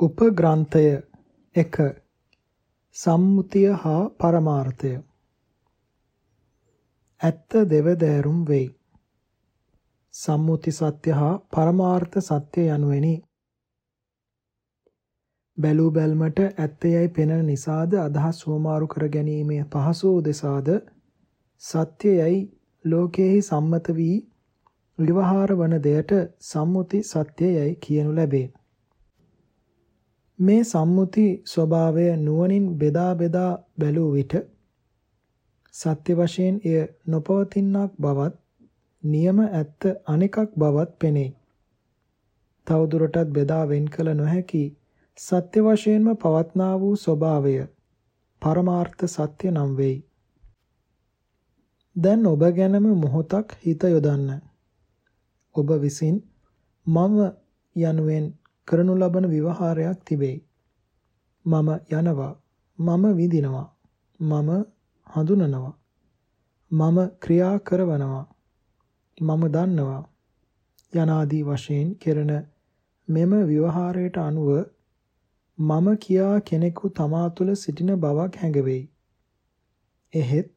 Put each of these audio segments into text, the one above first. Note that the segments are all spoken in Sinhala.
උපග්‍රන්ථය 1 සම්මුතිය හා පරමාර්ථය. ඇත්ත දෙවදෑරුම් වෙයි. සම්මුති සත්‍ය හා පරමාර්ථ සත්‍ය යනුවෙනි. බැලූ බැල්මට ඇත්තයයි පෙනෙන නිසාද අදහස් සෝමාරු කර ගැනීමේ පහසු උදෙසාද සත්‍යයයි ලෝකෙහි සම්මත වී විවහාර වන දෙයට සම්මුති සත්‍යයයි කියනු ලැබේ. මේ සම්මුති ස්වභාවය නුවණින් බෙදා බෙදා බැලූ විට සත්‍ය වශයෙන් එය නොපවතිනක් බවත් නියම ඇත්ත අනෙකක් බවත් පෙනේ. තවදුරටත් බෙදා වෙන් කළ නොහැකි සත්‍ය වශයෙන්ම පවත්නා වූ ස්වභාවය පරමාර්ථ සත්‍ය නම් වෙයි. දැන් ඔබ ගැනම මොහොතක් හිත යොදන්න. ඔබ විසින් මම යනුවෙන් කරනු ලබන විවහාරයක් තිබේ. මම යනවා. මම විඳිනවා. මම හඳුනනවා. මම ක්‍රියා කරවනවා. මම දන්නවා. යනාදී වශයෙන් කෙරෙන මෙම විවහාරයට අනුව මම කියා කෙනෙකු තමා තුළ සිටින බවක් හැඟවෙයි. එහෙත්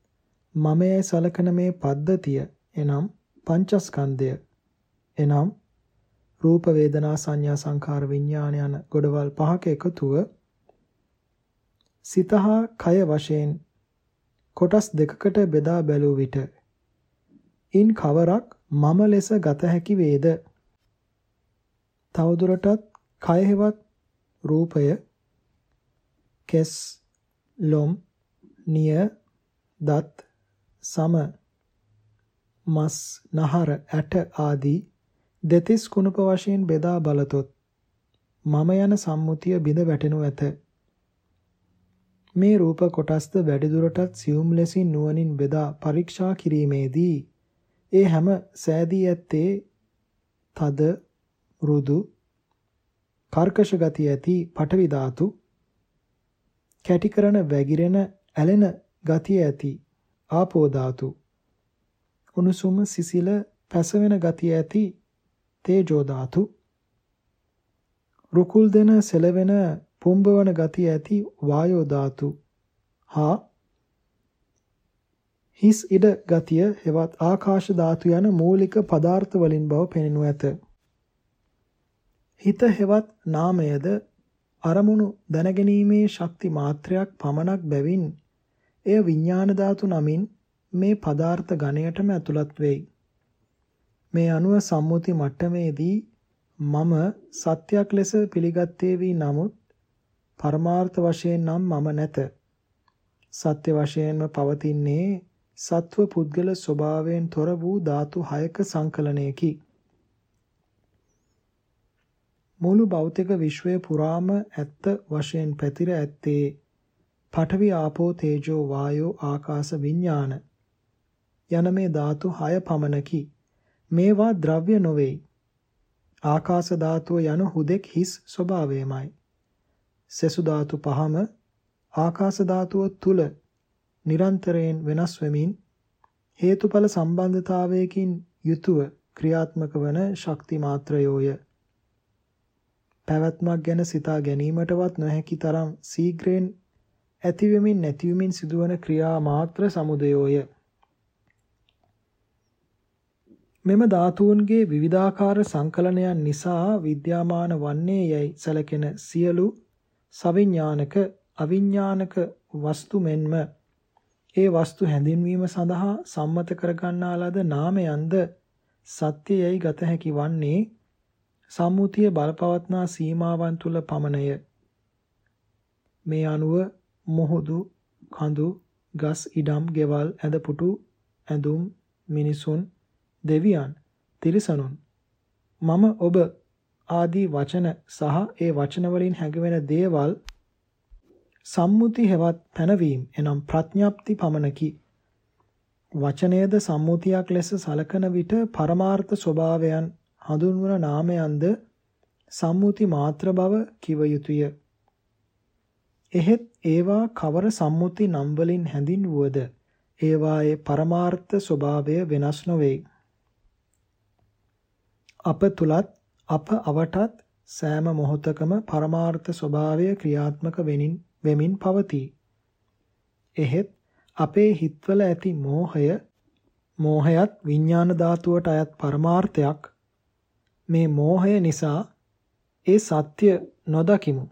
මමයයි සලකන මේ පද්ධතිය එනම් පංචස්කන්ධය එනම් රූප වේදනා සංඥා සංකාර විඥාන යන ගොඩවල් පහක එකතුව සිතහා කය වශයෙන් කොටස් දෙකකට බෙදා බැලූ විට ඉන් කවරක් මම ලෙස ගත හැකි වේද? තවදුරටත් කය හෙවත් රූපය කෙස් ලොම් නිය දත් සම මස් නහර ඇට ආදී දෙතිස් කුණප වශයෙන් බෙදා බලතොත් මම යන සම්මුතිය බිඳ වැටෙනු ඇත. මේ රූප කොටස්ද වැඩිදුරටත් සියුම් ලෙසින් නුවණින් බෙදා පරීක්ෂා කිරීමේදී ඒ හැම සෑදී ඇත්තේ තද මෘදු කර්කශ ගති ඇති පටවි ධාතු කැටි කරන වැగిරෙන ඇලෙන ගතිය ඇති ආපෝ ධාතු උණුසුම සිසිල පැසවෙන ගතිය ඇති තේජෝ ධාතු රුකුල් දෙන සෙලවෙන පුම්බවන ගතිය ඇති වායෝ ධාතු හා හිස් ඉඩ ගතිය හෙවත් ආකාශ ධාතු යන මූලික පදාර්ථ වලින් බව පෙනෙනු ඇත. හිත හෙවත් නාමයද අරමුණු දැනගැනීමේ ශක්ති මාත්‍රයක් පමණක් බැවින් එය විඥාන ධාතු නමින් මේ පදාර්ථ ගණයටම ඇතුළත් වෙයි. මේ අනුව සම්මුති මට්ටමේදී මම සත්‍යයක් ලෙස පිළිගත්තේ වී නමුත් පරමාර්ථ වශයෙන් නම් මම නැත. සත්‍ය වශයෙන්ම පවතින්නේ සත්ව පුද්ගල ස්වභාවයෙන් තොර වූ ධාතු හයක සංකලනයකි. මුළු භෞතික විශ්වය පුරාම ඇත්ත වශයෙන් පැතිර ඇත්තේ පඨවි ආපෝ තේජෝ වායෝ ආකාශ විඥාන යන මේ ධාතු හය පමණකි. මේවා ද්‍රව්‍ය නොවේයි. ආකාශ ධාතුව යන හුදෙක් හිස් ස්වභාවයමයි. සෙසු ධාතු පහම ආකාශ ධාතුව තුල නිරන්තරයෙන් වෙනස් වෙමින් හේතුඵල සම්බන්ධතාවයකින් යුතුව ක්‍රියාත්මක වන ශක්ති මාත්‍රයෝය. පැවැත්මක් ගැන සිතා ගැනීමටවත් නොහැකි තරම් ශීඝ්‍රයෙන් ඇතිවෙමින් නැතිවෙමින් සිදුවන ක්‍රියා මාත්‍ර සමුදයෝය. මෙම ධාතුන්ගේ විවිධාකාර සංකලනයන් නිසා විද්‍යාමාන වන්නේ යයි සැලකෙන සියලු සවිඥානික අවිඥානික වස්තු මෙන්ම ඒ වස්තු හැඳින්වීම සඳහා සම්මත කරගන්නා ලද නාමයන්ද සත්‍යයයි ගත හැකි වන්නේ සම්මුතිය බලපවත්නා සීමාවන් තුල පමණය. මේ අනුව මොහොදු කඳු ගස් ඉඩම් ගෙවල් ඇඳපුටු ඇඳුම් මිනිසුන් දෙවියන්, තිරිසනුන් මම ඔබ ආදී වචන සහ ඒ වචන වලින් හැඟවෙන දේවල් සම්මුති හෙවත් පැනවීම එනම් ප්‍රඥාප්ති පමණකි. වචනයේද සම්මුතියක් ලෙස සලකන විට පරමාර්ථ ස්වභාවයන් හඳුන්වන නාමයන්ද සම්මුති මාත්‍ර බව කිව යුතුය. එහෙත් ඒවා කවර සම්මුති නම් වලින් හැඳින්වුවද ඒවායේ පරමාර්ථ ස්වභාවය වෙනස් නොවේ. අප තුලත් අප අවටත් සෑම මොහොතකම පරමාර්ථ ස්වභාවය ක්‍රියාත්මක වෙමින් වෙමින් පවතී. එහෙත් අපේ හිත්වල ඇති මෝහය මෝහයත් විඥාන ධාතුවට අයත් පරමාර්ථයක් මේ මෝහය නිසා ඒ සත්‍ය නොදකිමු.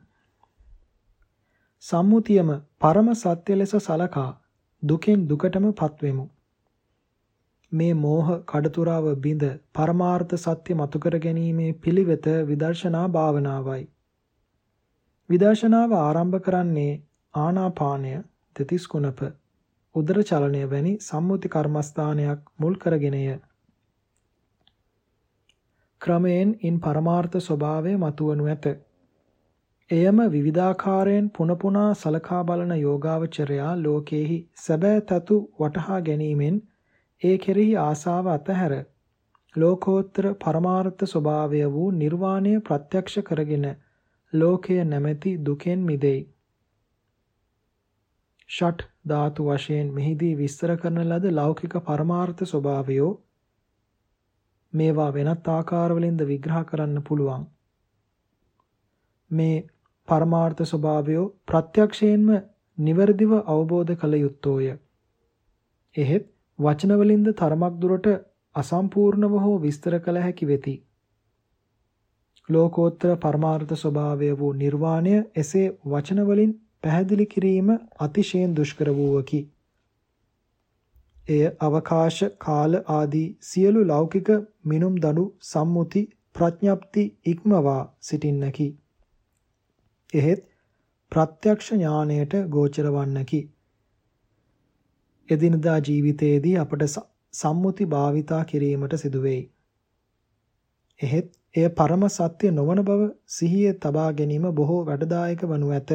සම්මුතියම පරම සත්‍ය ලෙස සලකා දුකෙන් දුකටම පත්වෙමු. මේ මෝහ කඩතුරාව බිඳ පරමාර්ථ සත්‍ය මතු කර ගැනීමේ පිළිවෙත විදර්ශනා භාවනාවයි. විදර්ශනාව ආරම්භ කරන්නේ ආනාපානය, තෙතිස් කුණප, උදර චලනය වැනි සම්මුති කර්මස්ථානයක් මුල් කරගෙනය. ක්‍රමයෙන් ඉන් පරමාර්ථ ස්වභාවය මතුවනු ඇත. එයම විවිධාකාරයෙන් පුන පුනා සලකා බලන යෝගාවචරයා ලෝකේහි සැබෑ තතු වටහා ගැනීමෙන් ඒ කෙරෙහි ආසාව අතහැර ලෝකෝත්තර පරමාර්ථ ස්වභාවය වූ නිර්වාණය ප්‍රත්‍යක්ෂ කරගෙන ලෝකය නැමැති දුකෙන් මිදෙයි. ෂට් ධාතු වශයෙන් මෙහිදී විස්තර කරන ලද ලෞකික පරමාර්ථ ස්වභාවයෝ මේවා වෙනත් ආකාරවලින්ද විග්‍රහ කරන්න පුළුවන්. මේ පරමාර්ථ ස්වභාවය ප්‍රත්‍යක්ෂයෙන්ම නිවැරදිව අවබෝධ කළ යුත්තෝය. එහෙත් වචන වලින්ද තරමක් දුරට අසම්පූර්ණව හෝ විස්තර කළ හැකි වෙති. ලෝකෝත්තර පරමාර්ථ ස්වභාවය වූ නිර්වාණය එසේ වචන වලින් පැහැදිලි කිරීම අතිශයින් දුෂ්කර වූවකි. එය අවකාශ කාල ආදී සියලු ලෞකික මිනුම් දඩු සම්මුති ප්‍රඥප්ති ඉක්මවා සිටින්නකි. එහෙත් ප්‍රත්‍යක්ෂ ඥාණයට ගෝචර වන්නකි. එදිනදා ජීවිතයේදී අපට සම්මුති භාවිතා කිරීමට සිදුවේයි. එහෙත් එය පරම සත්‍ය නොවන බව සිහියේ තබා ගැනීම බොහෝ වැඩදායක වනු ඇත.